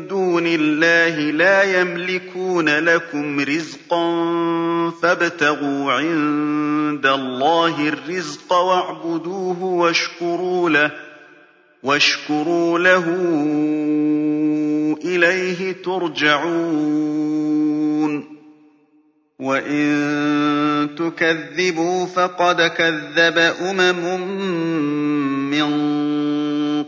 دُونِ اللَّهِ لَا يَمْلِكُونَ لَكُمْ رِزْقًا فَابْتَغُوا عِندَ اللَّهِ الرِّزْقَ وَاعْبُدُوهُ وَاشْكُرُوا لَهُ إِلَيْهِ تُرْجَعُونَ. وَإِن تُكَذِّبُوا فَقَدْ كَذَّبَ أُمَمٌ مِّن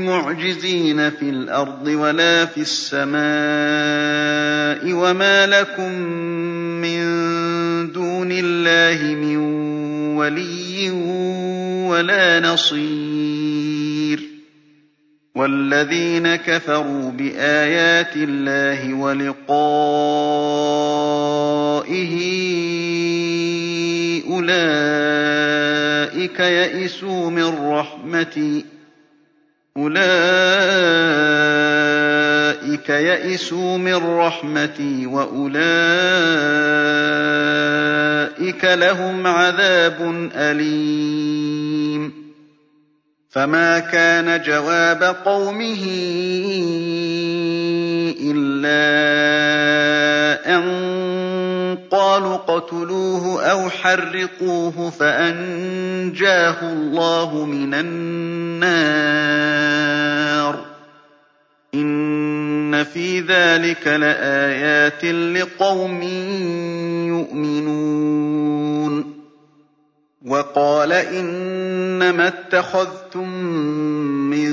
بِمُعْجِزِينَ فِي الْأَرْضِ وَلَا فِي السَّمَاءِ ۖ وَمَا لَكُم مِّن دُونِ اللَّهِ مِن وَلِيٍّ وَلَا نَصِيرٍ وَالَّذِينَ كَفَرُوا بِآيَاتِ اللَّهِ وَلِقَائِهِ أُولَٰئِكَ يَئِسُوا مِن رَّحْمَتِي وَأُولَٰئِكَ لَهُمْ عَذَابٌ أَلِيمٌ. فَمَا كَانَ جَوَابَ قَوْمِهِ إِلَّا أَن قَالُوا اقْتُلُوهُ أَوْ حَرِّقُوهُ فَأَنجَاهُ اللَّهُ مِنَ النَّارِ ۚ. إِنَّ فِي ذَٰلِكَ لَآيَاتٍ لِّقَوْمٍ يُؤْمِنُونَ. وَقَالَ إِنَّمَا اتَّخَذْتُم مِّن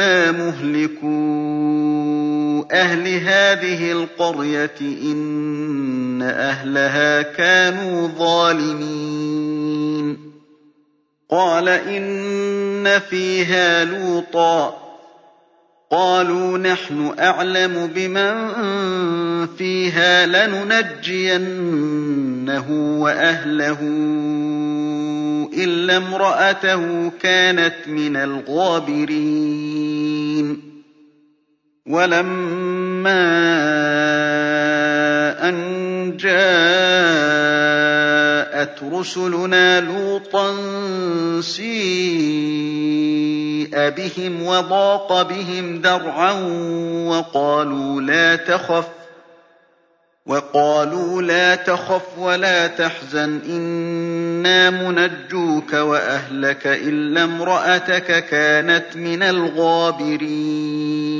إِنَّا مُهْلِكُو أَهْلِ هَٰذِهِ الْقَرْيَةِ إِنَّ أَهْلَهَا كَانُوا ظَالِمِينَ. قَالَ إِنَّ فِيهَا لُوطًا ۚ. قَالُوا نَحْنُ أَعْلَمُ بِمَن فِيهَا ۖ لَنُنَجِّيَنَّهُ وَأَهْلَهُ إِلَّا امْرَأَتَهُ كَانَتْ مِنَ الْغَابِرِينَ. وَلَمَّا أَن جَاءَتْ رُسُلُنَا لُوطًا سِيءَ بِهِمْ وَضَاقَ بِهِمْ ذَرْعًا وَقَالُوا لَا تَخَفْ وَلَا تَحْزَنْ إِنَّا مُنَجُّوكَ وَأَهْلَكَ إِلَّا امْرَأَتَكَ كَانَتْ مِنَ الْغَابِرِينَ.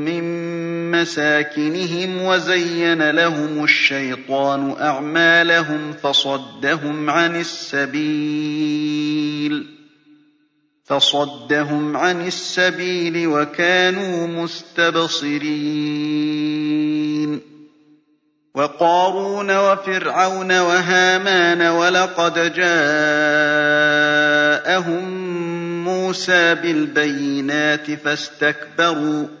مَّسَاكِنِهِمْ وَزَيَّنَ لَهُمُ الشَّيْطَانُ أَعْمَالَهُمْ فَصَدَّهُمْ عَنِ السَّبِيلِ فَصَدَّهُمْ عَنِ السَّبِيلِ وَكَانُوا مُسْتَبْصِرِينَ وَقَارُونَ وَفِرْعَوْنَ وَهَامَانَ وَلَقَدْ جَاءَهُم مُّوسَىٰ بِالْبَيِّنَاتِ فَاسْتَكْبَرُوا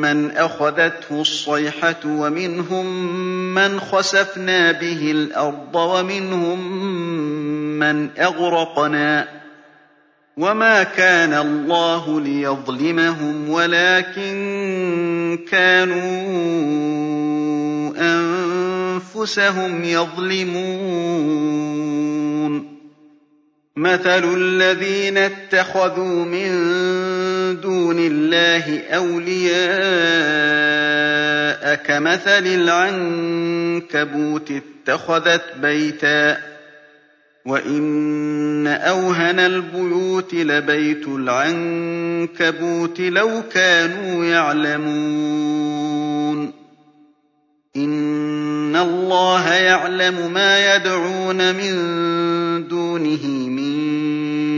مَّنْ أَخَذَتْهُ الصَّيْحَةُ وَمِنْهُم مَّنْ خَسَفْنَا بِهِ الْأَرْضَ وَمِنْهُم مَّنْ أَغْرَقْنَا ۚ وَمَا كَانَ اللَّهُ لِيَظْلِمَهُمْ وَلَٰكِن كَانُوا أَنفُسَهُمْ يَظْلِمُونَ مَثَلُ الَّذِينَ اتَّخَذُوا مِن دُونِ اللَّهِ أَوْلِيَاءَ كَمَثَلِ الْعَنكَبُوتِ اتَّخَذَتْ بَيْتًا وَإِنَّ أَوْهَنَ الْبُيُوتِ لَبَيْتُ الْعَنكَبُوتِ لَوْ كَانُوا يَعْلَمُونَ. إِنَّ اللَّهَ يَعْلَمُ مَا يَدْعُونَ مِن دُونِهِ مِن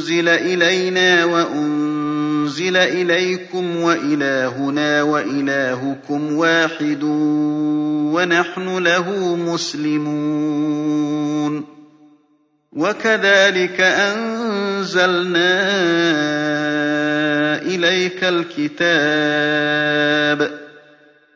أُنزِلَ إِلَيْنَا وَأُنزِلَ إِلَيْكُمْ وَإِلَٰهُنَا وَإِلَٰهُكُمْ وَاحِدٌ وَنَحْنُ لَهُ مُسْلِمُونَ. وَكَذَٰلِكَ أَنزَلْنَا إِلَيْكَ الْكِتَابَ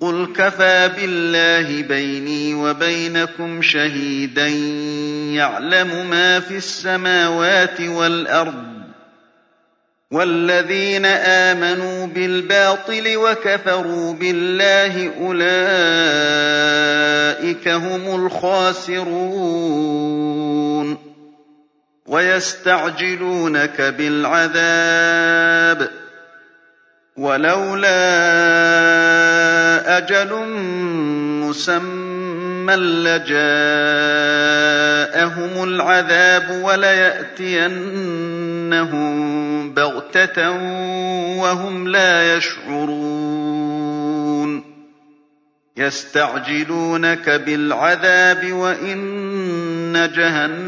قُلْ كَفَىٰ بِاللَّهِ بَيْنِي وَبَيْنَكُمْ شَهِيدًا يَعْلَمُ مَا فِي السَّمَاوَاتِ وَالْأَرْضِ ۗ وَالَّذِينَ آمَنُوا بِالْبَاطِلِ وَكَفَرُوا بِاللَّهِ أُولَٰئِكَ هُمُ الْخَاسِرُونَ وَيَسْتَعْجِلُونَكَ بِالْعَذَابِ ۚ وَلَوْلَا أَجَلٌ مُّسَمًّى لَّجَاءَهُمُ الْعَذَابُ وَلَيَأْتِيَنَّهُم بَغْتَةً وَهُمْ لَا يَشْعُرُونَ. يَسْتَعْجِلُونَكَ بِالْعَذَابِ وَإِنَّ جَهَنَّمَ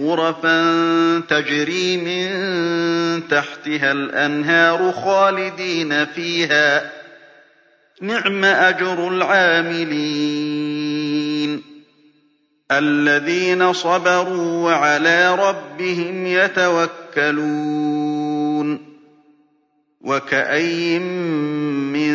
غُرَفًا تَجْرِي مِن تَحْتِهَا الْأَنْهَارُ خَالِدِينَ فِيهَا ۚ. نِعْمَ أَجْرُ الْعَامِلِينَ. الَّذِينَ صَبَرُوا وَعَلَىٰ رَبِّهِمْ يَتَوَكَّلُونَ. وَكَأَيِّن مِّن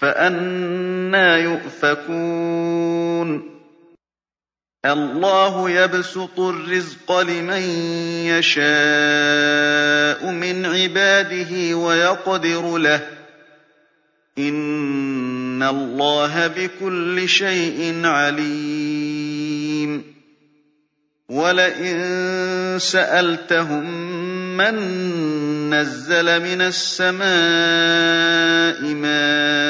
فَأَنَّىٰ يُؤْفَكُونَ. اللَّهُ يَبْسُطُ الرِّزْقَ لِمَن يَشَاءُ مِنْ عِبَادِهِ وَيَقْدِرُ لَهُ ۚ. إِنَّ اللَّهَ بِكُلِّ شَيْءٍ عَلِيمٌ. وَلَئِن سَأَلْتَهُم مَّن نَّزَّلَ مِنَ السَّمَاءِ مَاءً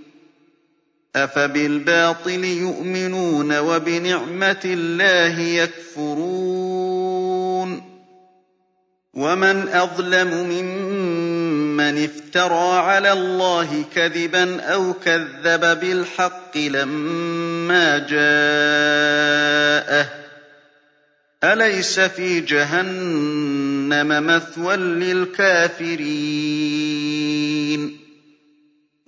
أَفَبِالْبَاطِلِ يُؤْمِنُونَ وَبِنِعْمَةِ اللَّهِ يَكْفُرُونَ وَمَنْ أَظْلَمُ مِمَّنِ افْتَرَىٰ عَلَى اللَّهِ كَذِبًا أَوْ كَذَّبَ بِالْحَقِّ لَمَّا جَاءَهُ ۚ أَلَيْسَ فِي جَهَنَّمَ مَثْوًى لِّلْكَافِرِينَ